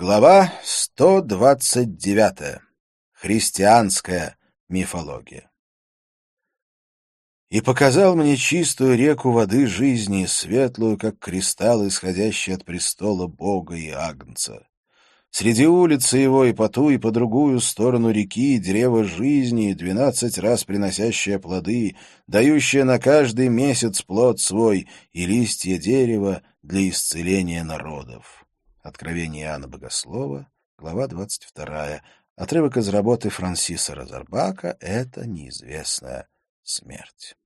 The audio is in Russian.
Глава 129. Христианская мифология. «И показал мне чистую реку воды жизни, светлую, как кристалл, исходящий от престола Бога и Агнца. Среди улицы его и по ту, и по другую сторону реки древо жизни, двенадцать раз приносящее плоды, дающее на каждый месяц плод свой, и листья дерева для исцеления народов». Откровение Иоанна Богослова, глава 22. Отрывок из работы Франсиса Розарбака «Это неизвестная смерть».